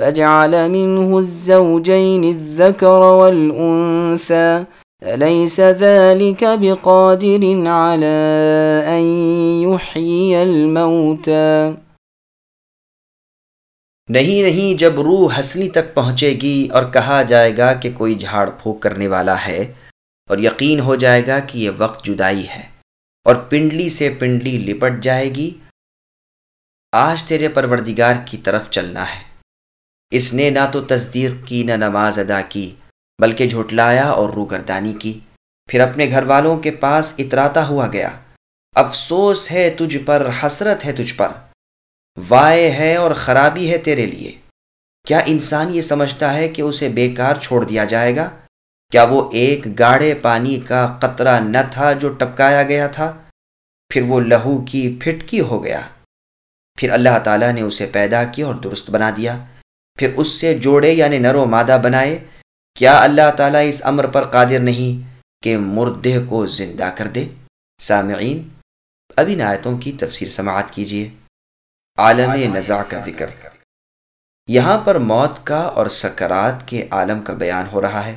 فجعل منه الزوجين الذكر والأنثى، أليس ذلك بقادر على أن يحيي الموتى؟ نہیں نہیں، جب روح ہسلی تک پہنچے گی اور کہا جائے گا کہ کوئی جھاڑ پھونک کرنے والا ہے، اور یقین ہو جائے گا کہ یہ وقت جدائی ہے، اور پنڈلی سے پنڈلی لپٹ جائے گی، آج تیرے پروردگار کی طرف چلنا ہے۔ اس نے نہ تو تصدیق کی، نہ نماز ادا کی، بلکہ جھٹلایا اور روگردانی کی۔ پھر اپنے گھر والوں کے پاس اتراتا ہوا گیا۔ افسوس ہے تجھ پر، حسرت ہے تجھ پر۔ وائے ہے اور خرابی ہے تیرے لیے۔ کیا انسان یہ سمجھتا ہے کہ اسے بیکار چھوڑ دیا جائے گا؟ کیا وہ ایک گاڑے پانی کا قطرہ نہ تھا جو ٹپکایا گیا تھا؟ پھر وہ لہو کی پھٹکی ہو گیا۔ پھر اللہ تعالیٰ نے اسے پیدا کیا اور درست بنا دیا۔ پھر اس سے جوڑے یعنی نر و مادہ بنائے۔ کیا اللہ تعالیٰ اس امر پر قادر نہیں کہ مردے کو زندہ کر دے؟ سامعین، اب ان آیتوں کی تفسیر سماعت کیجیے عالم نزا کا ذکر۔ یہاں پر موت کا اور سکرات کے عالم کا بیان ہو رہا ہے۔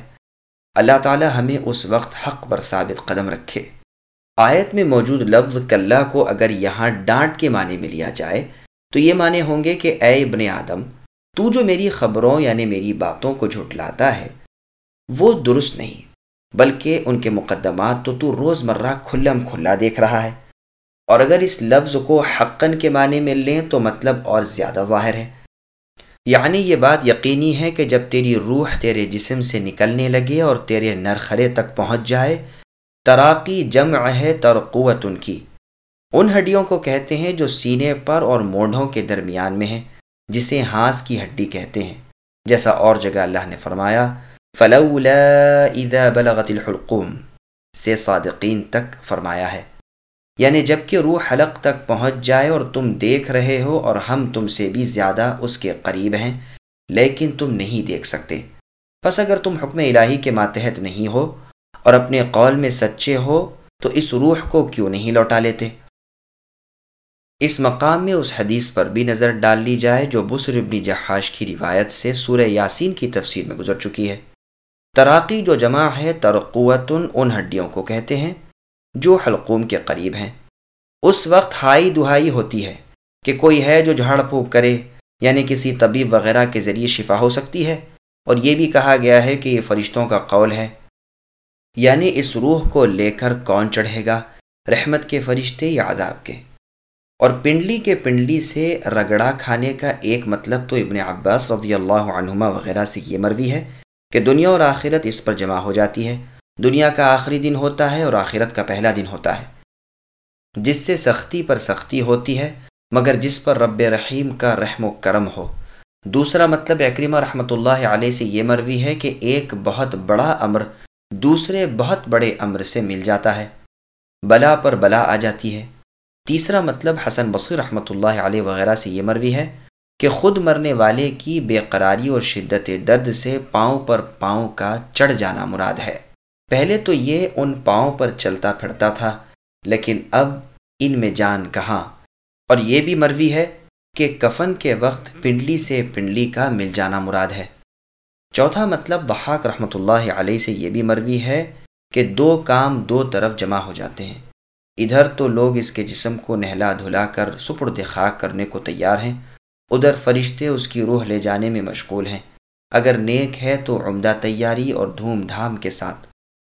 اللہ تعالیٰ ہمیں اس وقت حق پر ثابت قدم رکھے۔ آیت میں موجود لفظ کلّہ کو اگر یہاں ڈانٹ کے معنی میں لیا جائے، تو یہ معنی ہوں گے کہ اے ابن آدم تو جو میری خبروں یعنی میری باتوں کو جھٹلاتا ہے، وہ درست نہیں، بلکہ ان کے مقدمات تو تو روز مرہ کھلم کھلا دیکھ رہا ہے۔ اور اگر اس لفظ کو حقن کے معنی میں لیں تو مطلب اور زیادہ ظاہر ہے۔ یعنی یہ بات یقینی ہے کہ جب تیری روح تیرے جسم سے نکلنے لگے اور تیرے نرخرے تک پہنچ جائے، تراقی جمع ہے ترقوت ان کی۔ ان ہڈیوں کو کہتے ہیں جو سینے پر اور موڈھوں کے درمیان میں ہیں۔ جسے ہانس کی ہڈی کہتے ہیں۔ جیسا اور جگہ اللہ نے فرمایا، فلولا اذا بلغت الحلقوم، سے صادقین تک فرمایا ہے۔ یعنی جبکہ روح حلق تک پہنچ جائے اور تم دیکھ رہے ہو اور ہم تم سے بھی زیادہ اس کے قریب ہیں، لیکن تم نہیں دیکھ سکتے۔ بس اگر تم حکم الہی کے ماتحت نہیں ہو اور اپنے قول میں سچے ہو، تو اس روح کو کیوں نہیں لوٹا لیتے؟ اس مقام میں اس حدیث پر بھی نظر ڈال لی جائے جو بسر ابن جہاش کی روایت سے سورہ یاسین کی تفسیر میں گزر چکی ہے۔ تراقی جو جمع ہے، ترقوتن ان ہڈیوں کو کہتے ہیں جو حلقوم کے قریب ہیں۔ اس وقت ہائی دہائی ہوتی ہے کہ کوئی ہے جو جھاڑ پھونک کرے یعنی کسی طبیب وغیرہ کے ذریعے شفا ہو سکتی ہے۔ اور یہ بھی کہا گیا ہے کہ یہ فرشتوں کا قول ہے۔ یعنی اس روح کو لے کر کون چڑھے گا؟ رحمت کے فرشتے یا عذاب کے؟ اور پنڈلی کے پنڈلی سے رگڑا کھانے کا ایک مطلب تو ابن عباس رضی اللہ عنہما وغیرہ سے یہ مروی ہے کہ دنیا اور آخرت اس پر جمع ہو جاتی ہے۔ دنیا کا آخری دن ہوتا ہے اور آخرت کا پہلا دن ہوتا ہے۔ جس سے سختی پر سختی ہوتی ہے، مگر جس پر رب رحیم کا رحم و کرم ہو۔ دوسرا مطلب اکریمہ رحمۃ اللہ علیہ سے یہ مروی ہے کہ ایک بہت بڑا امر دوسرے بہت بڑے امر سے مل جاتا ہے۔ بلا پر بلا آ جاتی ہے۔ تیسرا مطلب حسن بصیر رحمۃ اللہ علیہ وغیرہ سے یہ مروی ہے کہ خود مرنے والے کی بے قراری اور شدت درد سے پاؤں پر پاؤں کا چڑھ جانا مراد ہے۔ پہلے تو یہ ان پاؤں پر چلتا پھرتا تھا، لیکن اب ان میں جان کہاں۔ اور یہ بھی مروی ہے کہ کفن کے وقت پنڈلی سے پنڈلی کا مل جانا مراد ہے۔ چوتھا مطلب بحاق رحمۃ اللہ علیہ سے یہ بھی مروی ہے کہ دو کام دو طرف جمع ہو جاتے ہیں۔ ادھر تو لوگ اس کے جسم کو نہلا دھلا کر سپرد خاک کرنے کو تیار ہیں، ادھر فرشتے اس کی روح لے جانے میں مشغول ہیں۔ اگر نیک ہے تو عمدہ تیاری اور دھوم دھام کے ساتھ۔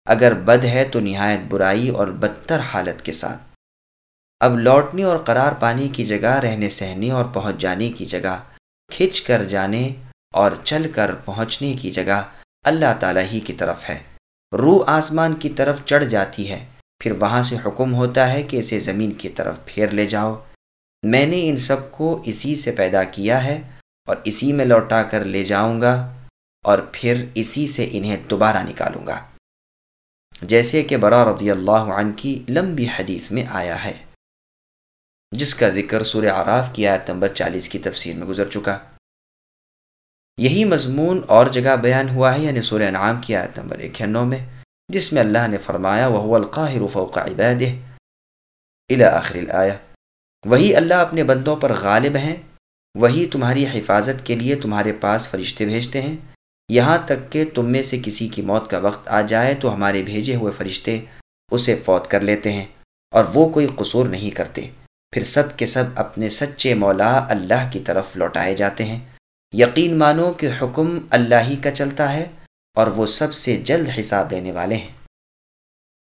اگر بد ہے تو نہایت برائی اور بدتر حالت کے ساتھ۔ اب لوٹنے اور قرار پانے کی جگہ، رہنے سہنے اور پہنچ جانے کی جگہ، کھچ کر جانے اور چل کر پہنچنے کی جگہ اللہ تعالیٰ ہی کی طرف ہے۔ روح آسمان کی طرف چڑھ جاتی ہے۔ پھر وہاں سے حکم ہوتا ہے کہ اسے زمین کی طرف پھیر لے جاؤ۔ میں نے ان سب کو اسی سے پیدا کیا ہے اور اسی میں لوٹا کر لے جاؤں گا اور پھر اسی سے انہیں دوبارہ نکالوں گا۔ جیسے کہ برا رضی اللہ عنہ کی لمبی حدیث میں آیا ہے، جس کا ذکر سورہ عراف کی آیت نمبر چالیس کی تفسیر میں گزر چکا۔ یہی مضمون اور جگہ بیان ہوا ہے یعنی سورہ انعام کی آیت نمبر اکیانو میں۔ جس میں اللہ نے فرمایا وہ القاہر فوق عباده۔ الى آخر الآیہ وہی اللہ اپنے بندوں پر غالب ہیں، وہی تمہاری حفاظت کے لیے تمہارے پاس فرشتے بھیجتے ہیں۔ یہاں تک کہ تم میں سے کسی کی موت کا وقت آ جائے تو ہمارے بھیجے ہوئے فرشتے اسے فوت کر لیتے ہیں، اور وہ کوئی قصور نہیں کرتے۔ پھر سب کے سب اپنے سچے مولا اللہ کی طرف لوٹائے جاتے ہیں۔ یقین مانو کہ حکم اللہ ہی کا چلتا ہے۔ اور وہ سب سے جلد حساب لینے والے ہیں۔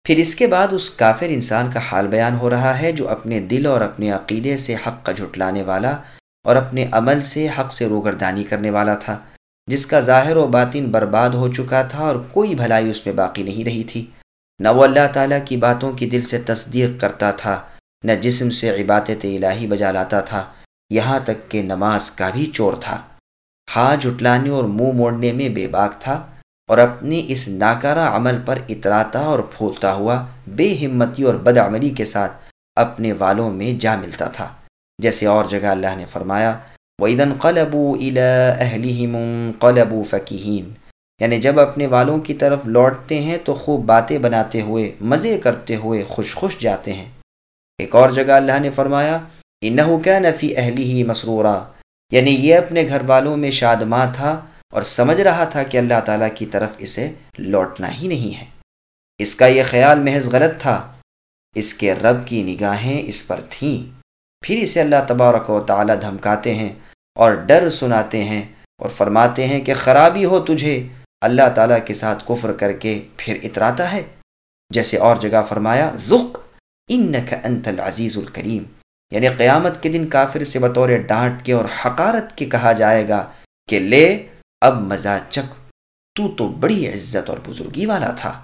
پھر اس کے بعد اس کافر انسان کا حال بیان ہو رہا ہے جو اپنے دل اور اپنے عقیدے سے حق کا جھٹلانے والا اور اپنے عمل سے حق سے روگردانی کرنے والا تھا، جس کا ظاہر و باطن برباد ہو چکا تھا اور کوئی بھلائی اس میں باقی نہیں رہی تھی۔ نہ وہ اللہ تعالیٰ کی باتوں کی دل سے تصدیق کرتا تھا، نہ جسم سے عبادت الہی بجا لاتا تھا۔ یہاں تک کہ نماز کا بھی چور تھا۔ ہاں جھٹلانے اور منہ مو موڑنے میں بے باک تھا۔ اور اپنی اس ناکارہ عمل پر اتراتا اور پھولتا ہوا بے ہمتی اور بدعملی کے ساتھ اپنے والوں میں جا ملتا تھا۔ جیسے اور جگہ اللہ نے فرمایا وَإِذَنْ قَلَبُوا إِلَىٰ أَهْلِهِمُ قَلَبُوا فَكِهِينَ۔ یعنی جب اپنے والوں کی طرف لوٹتے ہیں تو خوب باتیں بناتے ہوئے، مزے کرتے ہوئے خوش خوش جاتے ہیں۔ ایک اور جگہ اللہ نے فرمایا انََََََََََََََََََََََََََََََََََََََََََََََََََََََََََََََََ فِي أَهْلِهِ مَسْرُورًا۔ یعنی یہ اپنے گھر والوں میں شادماں تھا۔ اور سمجھ رہا تھا کہ اللہ تعالیٰ کی طرف اسے لوٹنا ہی نہیں ہے۔ اس کا یہ خیال محض غلط تھا۔ اس کے رب کی نگاہیں اس پر تھیں۔ پھر اسے اللہ تبارک و تعالیٰ دھمکاتے ہیں اور ڈر سناتے ہیں اور فرماتے ہیں کہ خرابی ہو تجھے۔ اللہ تعالیٰ کے ساتھ کفر کر کے پھر اتراتا ہے۔ جیسے اور جگہ فرمایا، ذق، انک انت العزیز الکریم۔ یعنی قیامت کے دن کافر سے بطور ڈانٹ کے اور حقارت کے کہا جائے گا کہ لے اب مزہ چک تو تو بڑی عزت اور بزرگی والا تھا۔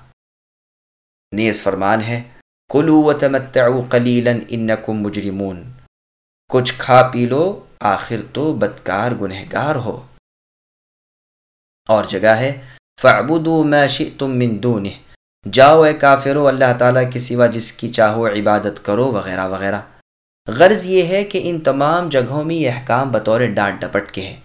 نیز فرمان ہے کلو و تمتعو قلیلا انکم مجرمون کچھ کھا پی لو، آخر تو بدکار گنہگار ہو۔ اور جگہ ہے فعبدو ما شئتم من دونہ جاؤ اے کافرو، اللہ تعالیٰ کی سوا جس کی چاہو عبادت کرو، وغیرہ وغیرہ۔ غرض یہ ہے کہ ان تمام جگہوں میں یہ احکام بطور ڈانٹ ڈپٹ کے ہیں۔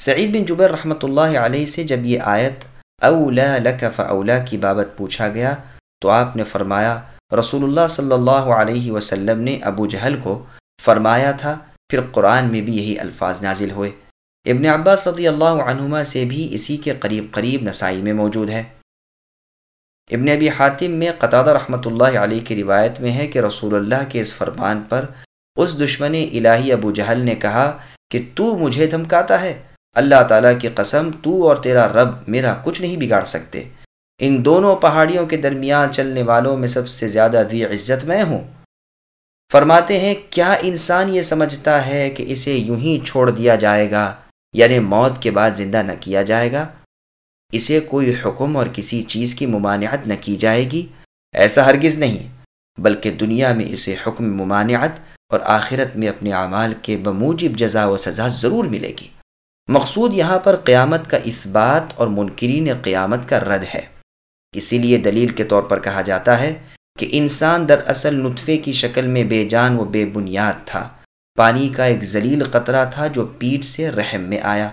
سعید بن جبر رحمۃ اللہ علیہ سے جب یہ آیت اولا لک فاولا کی بابت پوچھا گیا، تو آپ نے فرمایا، رسول اللہ صلی اللہ علیہ وسلم نے ابو جہل کو فرمایا تھا، پھر قرآن میں بھی یہی الفاظ نازل ہوئے۔ ابن عباس صدی اللہ عنہما سے بھی اسی کے قریب قریب نسائی میں موجود ہے۔ ابن ابی حاتم میں قطع رحمۃ اللہ علیہ کی روایت میں ہے کہ رسول اللہ کے اس فرمان پر اس دشمن الہی ابو جہل نے کہا کہ تو مجھے دھمکاتا ہے۔ اللہ تعالیٰ کی قسم، تو اور تیرا رب میرا کچھ نہیں بگاڑ سکتے۔ ان دونوں پہاڑیوں کے درمیان چلنے والوں میں سب سے زیادہ ذی عزت میں ہوں۔ فرماتے ہیں، کیا انسان یہ سمجھتا ہے کہ اسے یوں ہی چھوڑ دیا جائے گا؟ یعنی موت کے بعد زندہ نہ کیا جائے گا؟ اسے کوئی حکم اور کسی چیز کی ممانعت نہ کی جائے گی؟ ایسا ہرگز نہیں، بلکہ دنیا میں اسے حکم ممانعت اور آخرت میں اپنے اعمال کے بموجب جزا و سزا ضرور ملے گی۔ مقصود یہاں پر قیامت کا اثبات اور منکرین قیامت کا رد ہے۔ اسی لیے دلیل کے طور پر کہا جاتا ہے کہ انسان در اصل نطفے کی شکل میں بے جان و بے بنیاد تھا۔ پانی کا ایک ذلیل قطرہ تھا جو پیٹ سے رحم میں آیا۔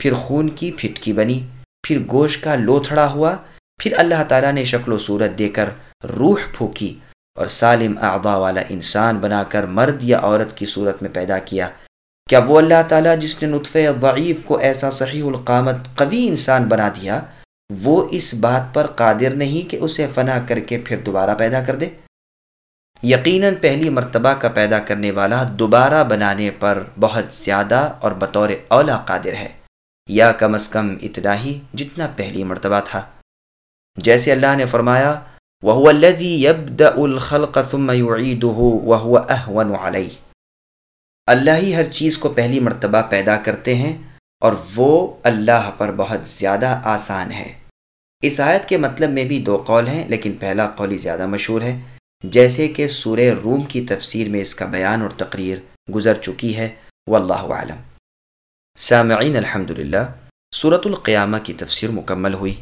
پھر خون کی پھٹکی بنی، پھر گوشت کا لوتھڑا ہوا، پھر اللہ تعالیٰ نے شکل و صورت دے کر روح پھونکی اور سالم اعضاء والا انسان بنا کر مرد یا عورت کی صورت میں پیدا کیا۔ کیا وہ اللہ تعالیٰ جس نے نطف ضعیف کو ایسا صحیح القامت قوی انسان بنا دیا، وہ اس بات پر قادر نہیں کہ اسے فنا کر کے پھر دوبارہ پیدا کر دے؟ یقیناً پہلی مرتبہ کا پیدا کرنے والا دوبارہ بنانے پر بہت زیادہ اور بطور اولا قادر ہے، یا کم از کم اتنا ہی جتنا پہلی مرتبہ تھا۔ جیسے اللہ نے فرمایا، وهو الذي يبدأ الخلق ثم يعيده وهو أهون اللہ ہی ہر چیز کو پہلی مرتبہ پیدا کرتے ہیں اور وہ اللہ پر بہت زیادہ آسان ہے۔ اس آیت کے مطلب میں بھی دو قول ہیں، لیکن پہلا قول ہی زیادہ مشہور ہے۔ جیسے کہ سورہ روم کی تفسیر میں اس کا بیان اور تقریر گزر چکی ہے، واللہ عالم سامعین الحمد للہ صورت القیامہ کی تفسیر مکمل ہوئی۔